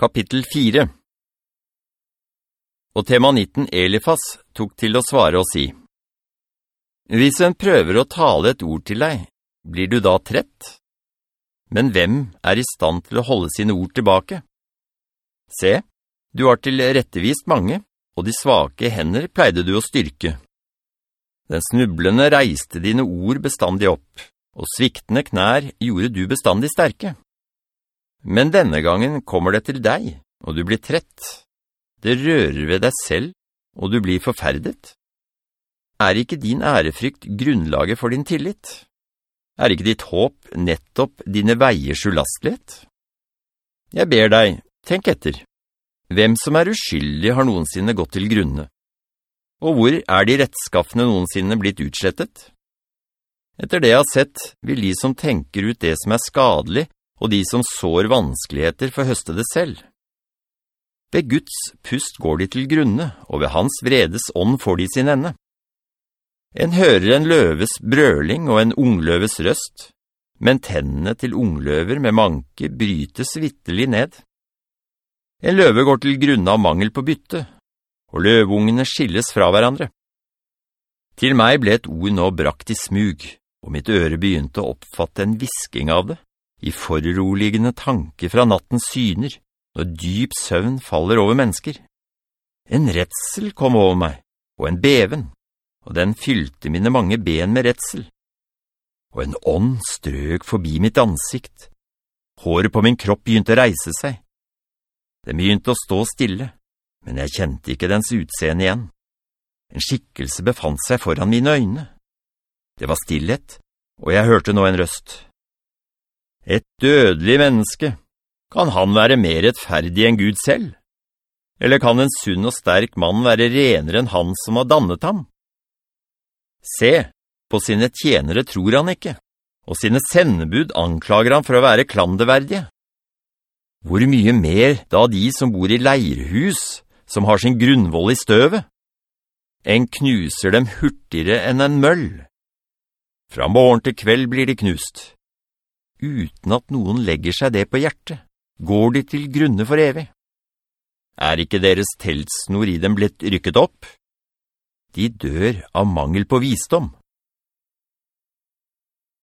Kapittel 4 Og temanitten Elifas tok til å svare og si, «Hvis en prøver å tale et ord til deg, blir du da trett? Men hvem er i stand til å holde sine ord tilbake? Se, du har til rettevist mange, og de svake hender pleide du å styrke. Den snublende reiste dine ord bestandig opp, og sviktende knær gjorde du bestandig sterke. Men denne gangen kommer det til deg, og du blir trett. Det rører ved deg selv, og du blir forferdet. Er ikke din ærefrykt grunnlaget for din tillit? Er ikke ditt håp nettopp dine veiers ulastlighet? Jeg ber deg, tenk etter. Hvem som er uskyldig har noensinne gått til grunne? Og hvor er de rettskaffene noensinne blitt utslettet? Etter det jeg har sett, vil de som tenker ut det som er skadelig, og de som sår vanskeligheter får høste det selv. Ved Guds pust går de til grunne, og ved hans vredes ånd får de sin ende. En hører en løves brøling og en ungløves røst, men tennene til ungløver med manke brytes vittelig ned. En løve går til grunne av mangel på bytte, og løvungene skilles fra hverandre. Til meg ble et ord nå brakt i smug, og mitt øre begynte å oppfatte en visking av det i foruroligende tanker fra nattens syner, når dyp søvn faller over mennesker. En retsel kom over meg, og en beven, og den fylte mine mange ben med retsel. Og en ånd strøk forbi mitt ansikt. Håret på min kropp begynte å reise seg. Den begynte å stå stille, men jeg kjente ikke dens utseende igjen. En skikkelse befant seg foran mine øyne. Det var stillhet, og jeg hørte nå en røst. Et dødelig menneske, kan han være mer rettferdig enn Gud selv? Eller kan en sunn og sterk mann være renere enn han som har dannet ham? Se, på sine tjenere tror han ikke, og sine sendebud anklager han for å være klandeverdige. Hvor mye mer da de som bor i leirhus, som har sin grunnvoll i støvet? En knuser dem hurtigere enn en møll. Fra morgen til kveld blir de knust uten at noen legger seg det på hjertet, går de til grunne for evig. Er ikke deres teltsnor i dem blitt rykket opp? De dør av mangel på visdom.